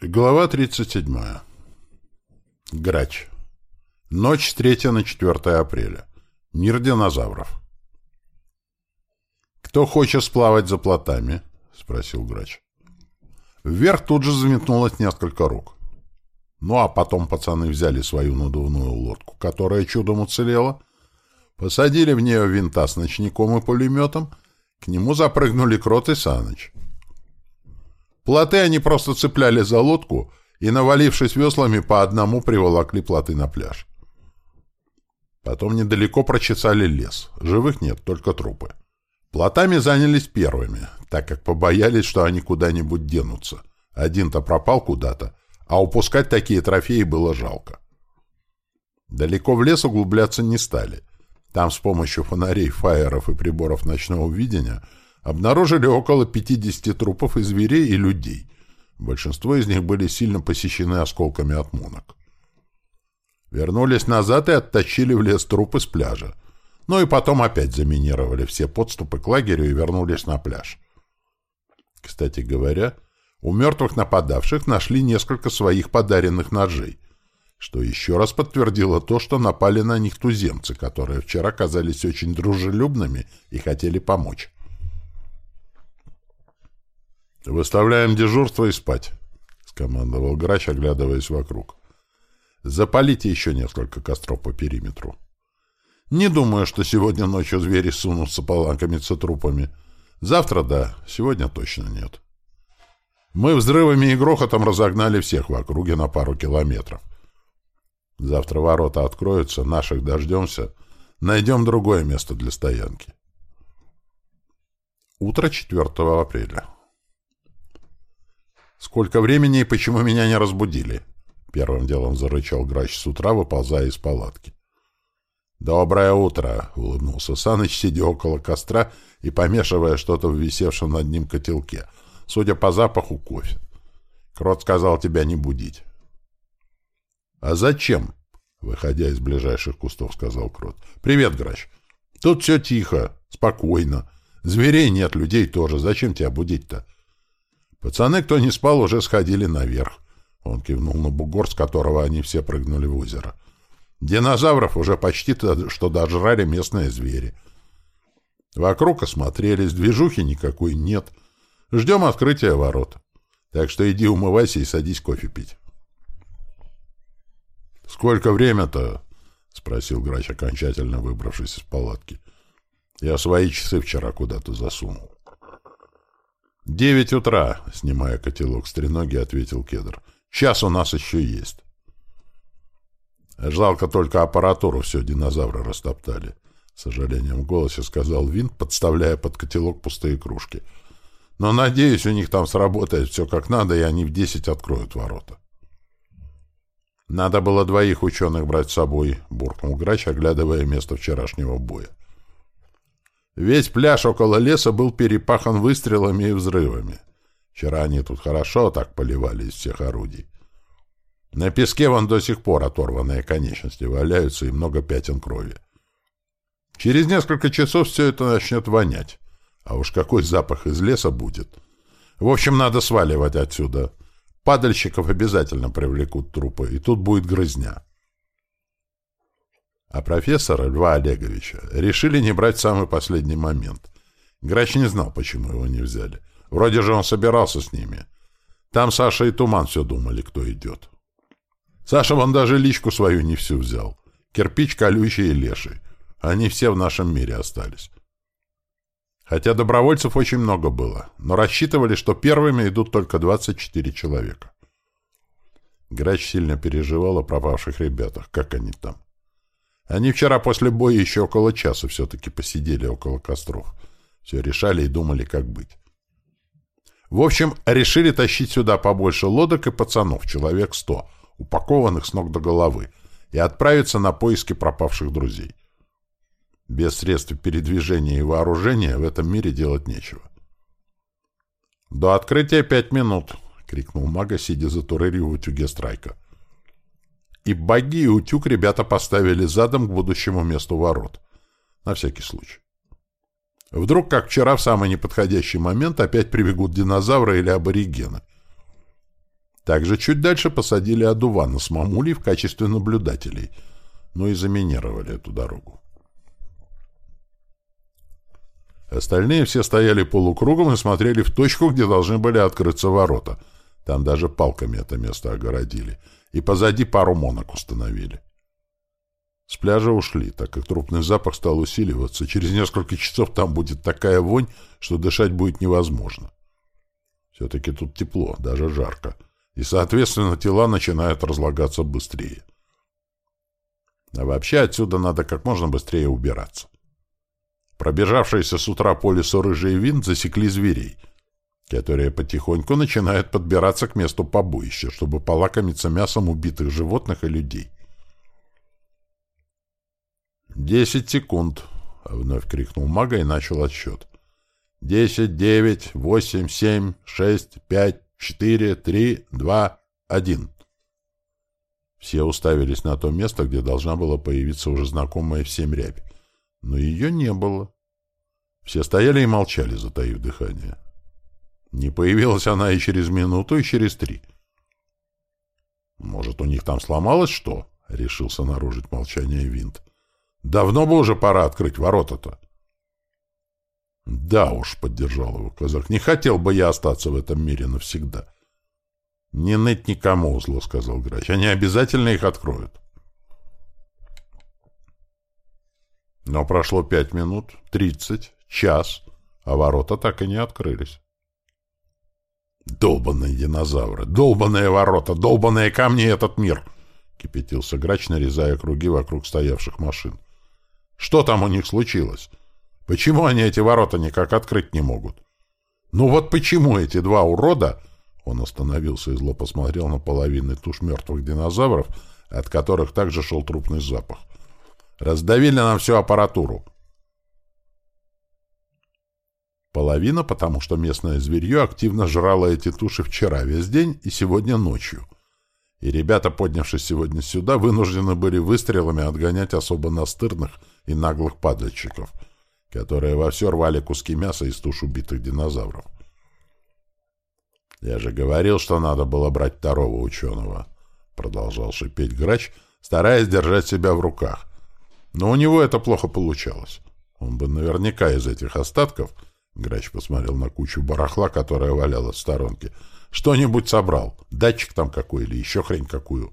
Глава 37. Грач. Ночь с 3 на 4 апреля. Мир динозавров. «Кто хочет сплавать за плотами?» — спросил Грач. Вверх тут же заметнулось несколько рук. Ну а потом пацаны взяли свою надувную лодку, которая чудом уцелела, посадили в нее винта с ночником и пулеметом, к нему запрыгнули Крот и Саныч — Плоты они просто цепляли за лодку и, навалившись веслами, по одному приволокли плоты на пляж. Потом недалеко прочесали лес. Живых нет, только трупы. Плотами занялись первыми, так как побоялись, что они куда-нибудь денутся. Один-то пропал куда-то, а упускать такие трофеи было жалко. Далеко в лес углубляться не стали. Там с помощью фонарей, фаеров и приборов ночного видения – обнаружили около 50 трупов и зверей, и людей. Большинство из них были сильно посещены осколками от мунок. Вернулись назад и оттащили в лес трупы с пляжа. Ну и потом опять заминировали все подступы к лагерю и вернулись на пляж. Кстати говоря, у мертвых нападавших нашли несколько своих подаренных ножей, что еще раз подтвердило то, что напали на них туземцы, которые вчера казались очень дружелюбными и хотели помочь. «Выставляем дежурство и спать», — скомандовал Грач, оглядываясь вокруг. «Запалите еще несколько костров по периметру. Не думаю, что сегодня ночью звери сунутся полакомиться трупами. Завтра — да, сегодня точно нет. Мы взрывами и грохотом разогнали всех в округе на пару километров. Завтра ворота откроются, наших дождемся, найдем другое место для стоянки». Утро 4 апреля. «Сколько времени и почему меня не разбудили?» Первым делом зарычал грач с утра, выползая из палатки. «Доброе утро!» — улыбнулся Саныч, сидя около костра и помешивая что-то в висевшем над ним котелке. Судя по запаху, кофе. Крот сказал тебя не будить. «А зачем?» — выходя из ближайших кустов, сказал Крот. «Привет, грач. Тут все тихо, спокойно. Зверей нет, людей тоже. Зачем тебя будить-то?» Пацаны, кто не спал, уже сходили наверх. Он кивнул на бугор, с которого они все прыгнули в озеро. Динозавров уже почти что дожрали местные звери. Вокруг осмотрелись, движухи никакой нет. Ждем открытия ворот. Так что иди умывайся и садись кофе пить. — Сколько время-то? — спросил грач, окончательно выбравшись из палатки. — Я свои часы вчера куда-то засунул. «Девять утра», — снимая котелок с треноги, ответил Кедр. «Час у нас еще есть». «Жалко только аппаратуру все динозавры растоптали», — с сожалением в голосе сказал Винт, подставляя под котелок пустые кружки. «Но, надеюсь, у них там сработает все как надо, и они в десять откроют ворота». «Надо было двоих ученых брать с собой», — буркнул Грач, оглядывая место вчерашнего боя. Весь пляж около леса был перепахан выстрелами и взрывами. Вчера они тут хорошо так поливали из всех орудий. На песке вон до сих пор оторванные конечности валяются и много пятен крови. Через несколько часов все это начнет вонять. А уж какой запах из леса будет. В общем, надо сваливать отсюда. Падальщиков обязательно привлекут трупы, и тут будет грызня. А профессора Льва Олеговича решили не брать в самый последний момент. Грач не знал, почему его не взяли. Вроде же он собирался с ними. Там Саша и Туман все думали, кто идет. Саша вон даже личку свою не всю взял. Кирпич, колючий и леший. Они все в нашем мире остались. Хотя добровольцев очень много было, но рассчитывали, что первыми идут только 24 человека. Грач сильно переживал о пропавших ребятах. Как они там? Они вчера после боя еще около часа все-таки посидели около костров. Все решали и думали, как быть. В общем, решили тащить сюда побольше лодок и пацанов, человек сто, упакованных с ног до головы, и отправиться на поиски пропавших друзей. Без средств передвижения и вооружения в этом мире делать нечего. «До открытия пять минут!» — крикнул мага, сидя за турелью в утюге страйка. И баги и утюг ребята поставили задом к будущему месту ворот. На всякий случай. Вдруг, как вчера, в самый неподходящий момент опять прибегут динозавры или аборигены. Также чуть дальше посадили одувана с мамулей в качестве наблюдателей, но и заминировали эту дорогу. Остальные все стояли полукругом и смотрели в точку, где должны были открыться ворота. Там даже палками это место огородили. И позади пару монок установили. С пляжа ушли, так как трупный запах стал усиливаться. Через несколько часов там будет такая вонь, что дышать будет невозможно. Все-таки тут тепло, даже жарко. И, соответственно, тела начинают разлагаться быстрее. А вообще отсюда надо как можно быстрее убираться. Пробежавшиеся с утра по лесу рыжие винт засекли зверей, которые потихоньку начинают подбираться к месту побоища, чтобы полакомиться мясом убитых животных и людей. «Десять секунд!» — вновь крикнул мага и начал отсчет. «Десять, девять, восемь, семь, шесть, пять, четыре, три, два, один». Все уставились на то место, где должна была появиться уже знакомая всем рябь но ее не было. Все стояли и молчали, затаив дыхание. Не появилась она и через минуту, и через три. «Может, у них там сломалось что?» — решился наружить молчание Винт. «Давно бы уже пора открыть ворота-то». «Да уж», — поддержал его казак, — «не хотел бы я остаться в этом мире навсегда». «Не ныть никому», — зло сказал Грач. «Они обязательно их откроют». Но прошло пять минут, тридцать, час, а ворота так и не открылись. «Долбанные динозавры! Долбанные ворота! Долбанные камни этот мир!» — кипятился грач, нарезая круги вокруг стоявших машин. «Что там у них случилось? Почему они эти ворота никак открыть не могут? Ну вот почему эти два урода...» Он остановился и зло посмотрел на половины туш мертвых динозавров, от которых также шел трупный запах. Раздавили нам всю аппаратуру. Половина, потому что местное зверье активно жрало эти туши вчера весь день и сегодня ночью. И ребята, поднявшись сегодня сюда, вынуждены были выстрелами отгонять особо настырных и наглых падальщиков, которые во все рвали куски мяса из туш убитых динозавров. «Я же говорил, что надо было брать второго ученого», — продолжал шипеть грач, стараясь держать себя в руках. Но у него это плохо получалось. Он бы наверняка из этих остатков, Грач посмотрел на кучу барахла, которая валялась в сторонке, что-нибудь собрал. Датчик там какой или еще хрень какую.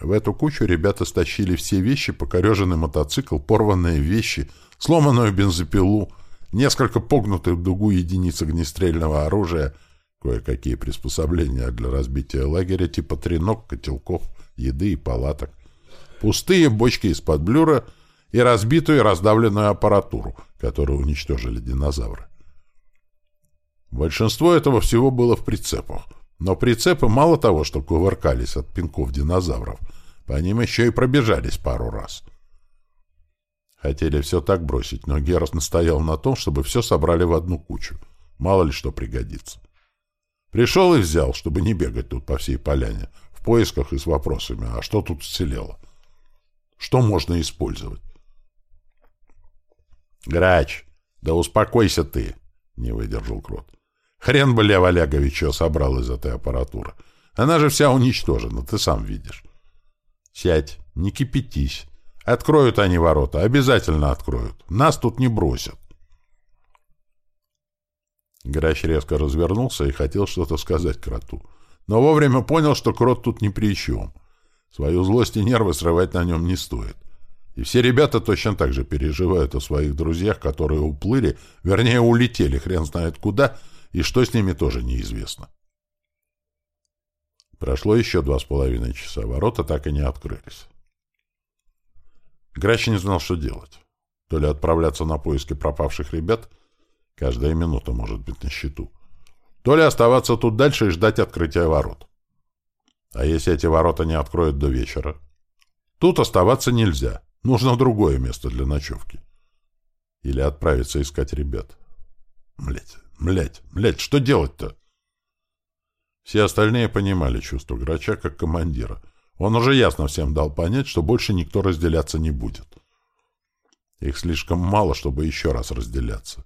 В эту кучу ребята стащили все вещи, покореженный мотоцикл, порванные вещи, сломанную бензопилу, несколько погнутых в дугу единиц огнестрельного оружия, кое-какие приспособления для разбития лагеря, типа тренок, котелков, еды и палаток, пустые бочки из-под блюра и разбитую и раздавленную аппаратуру, которую уничтожили динозавры. Большинство этого всего было в прицепах, но прицепы мало того, что кувыркались от пинков динозавров, по ним еще и пробежались пару раз. Хотели все так бросить, но Герас настоял на том, чтобы все собрали в одну кучу. Мало ли что пригодится. Пришел и взял, чтобы не бегать тут по всей поляне, в поисках и с вопросами, а что тут уцелело. Что можно использовать? Грач, да успокойся ты, не выдержал Крот. Хрен бы Лев Олегович что собрал из этой аппаратуры. Она же вся уничтожена, ты сам видишь. Сядь, не кипятись. Откроют они ворота, обязательно откроют. Нас тут не бросят. Грач резко развернулся и хотел что-то сказать кроту. Но вовремя понял, что крот тут ни при чем. Свою злость и нервы срывать на нем не стоит. И все ребята точно так же переживают о своих друзьях, которые уплыли, вернее, улетели, хрен знает куда, и что с ними тоже неизвестно. Прошло еще два с половиной часа, ворота так и не открылись. Грач не знал, что делать. То ли отправляться на поиски пропавших ребят, каждая минута может быть на счету, то ли оставаться тут дальше и ждать открытия ворот. А если эти ворота не откроют до вечера? Тут оставаться нельзя. Нужно другое место для ночевки. Или отправиться искать ребят. Млять, млять, млять, что делать-то? Все остальные понимали чувство Грача как командира. Он уже ясно всем дал понять, что больше никто разделяться не будет. Их слишком мало, чтобы еще раз разделяться.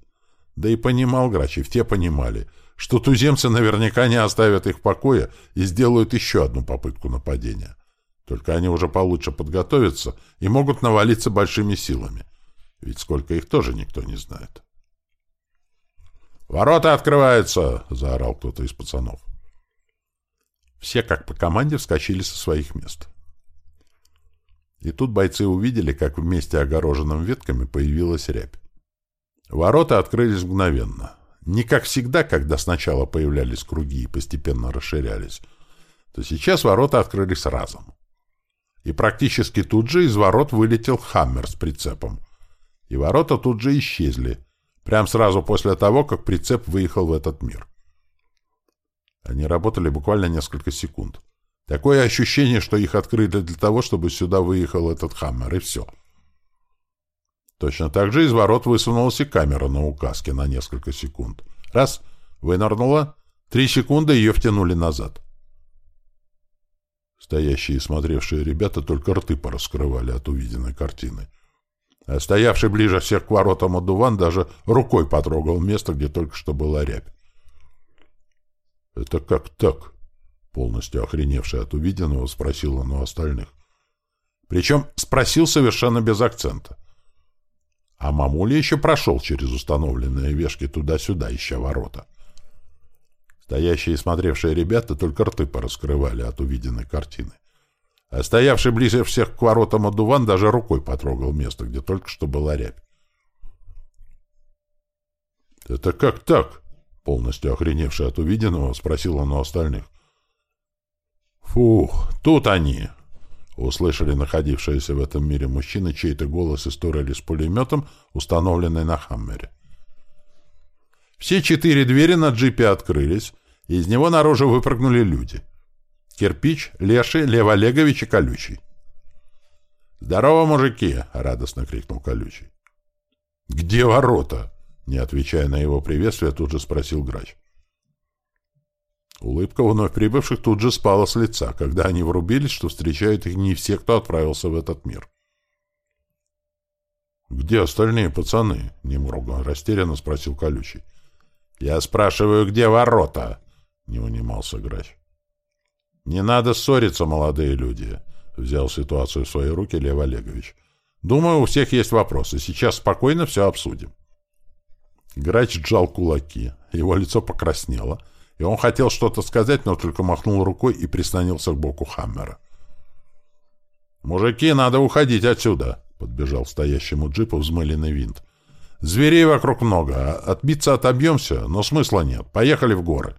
Да и понимал Грач, и все понимали, что туземцы наверняка не оставят их в покое и сделают еще одну попытку нападения. Только они уже получше подготовятся и могут навалиться большими силами. Ведь сколько их тоже никто не знает. «Ворота открываются!» — заорал кто-то из пацанов. Все, как по команде, вскочили со своих мест. И тут бойцы увидели, как вместе огороженным ветками появилась рябь. Ворота открылись мгновенно. Не как всегда, когда сначала появлялись круги и постепенно расширялись, то сейчас ворота открылись разом. И практически тут же из ворот вылетел «Хаммер» с прицепом. И ворота тут же исчезли, прямо сразу после того, как прицеп выехал в этот мир. Они работали буквально несколько секунд. Такое ощущение, что их открыли для того, чтобы сюда выехал этот «Хаммер», и все. Точно так же из ворот высунулась и камера на указке на несколько секунд. Раз — вынырнула, три секунды ее втянули назад. Стоящие и смотревшие ребята только рты пораскрывали от увиденной картины. А стоявший ближе всех к воротам одуван даже рукой потрогал место, где только что была рябь. «Это как так?» — полностью охреневший от увиденного спросил он у остальных. Причем спросил совершенно без акцента. А мамуля еще прошел через установленные вешки туда-сюда, ища ворота. Стоящие и смотревшие ребята только рты пораскрывали от увиденной картины. А стоявший ближе всех к воротам одуван даже рукой потрогал место, где только что была рябь. «Это как так?» — полностью охреневший от увиденного, спросил он у остальных. «Фух, тут они!» — услышали находившиеся в этом мире мужчины чей-то голос из турели с пулеметом, установленной на «Хаммере». Все четыре двери на джипе открылись, и из него наружу выпрыгнули люди — Кирпич, Леший, Лев Олегович и Колючий. «Здорово, мужики!» — радостно крикнул Колючий. «Где ворота?» — не отвечая на его приветствие, тут же спросил Грач. Улыбка вновь прибывших тут же спала с лица, когда они врубились, что встречают их не все, кто отправился в этот мир. «Где остальные пацаны?» — немного растерянно спросил Колючий. «Я спрашиваю, где ворота?» — не унимался Грач. «Не надо ссориться, молодые люди», — взял ситуацию в свои руки Лев Олегович. «Думаю, у всех есть вопросы. Сейчас спокойно все обсудим». Грач сжал кулаки. Его лицо покраснело, и он хотел что-то сказать, но только махнул рукой и прислонился к боку Хаммера. «Мужики, надо уходить отсюда!» — подбежал стоящему джипу взмыленный винт. «Зверей вокруг много. Отбиться отобьемся, но смысла нет. Поехали в горы».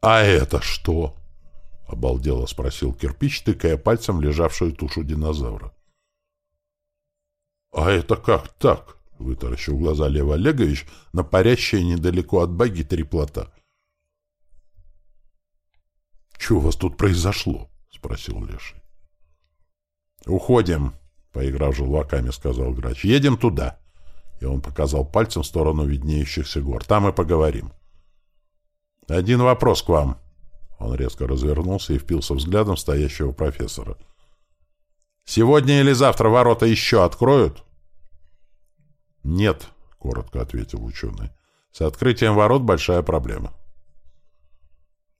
«А это что?» — обалдело спросил кирпич, тыкая пальцем лежавшую тушу динозавра. «А это как так?» — вытаращил глаза Лев Олегович на парящее недалеко от баги три плота. «Что у вас тут произошло?» — спросил Леший. «Уходим», — поиграв желваками, сказал Грач. «Едем туда». И он показал пальцем в сторону виднеющихся гор. «Там и поговорим». «Один вопрос к вам». Он резко развернулся и впился взглядом стоящего профессора. «Сегодня или завтра ворота еще откроют?» «Нет», — коротко ответил ученый. «С открытием ворот большая проблема».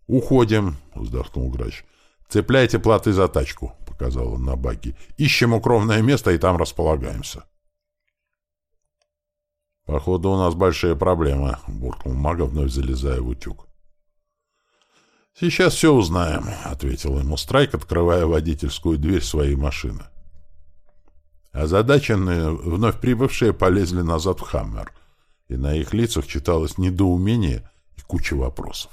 «Уходим», — вздохнул грач. «Цепляйте платы за тачку», — показал он на баги. «Ищем укромное место и там располагаемся». «Походу, у нас большие проблемы», — буркнул мага, вновь залезая в утюг. «Сейчас все узнаем», — ответил ему Страйк, открывая водительскую дверь своей машины. Озадаченные, вновь прибывшие полезли назад в «Хаммер», и на их лицах читалось недоумение и куча вопросов.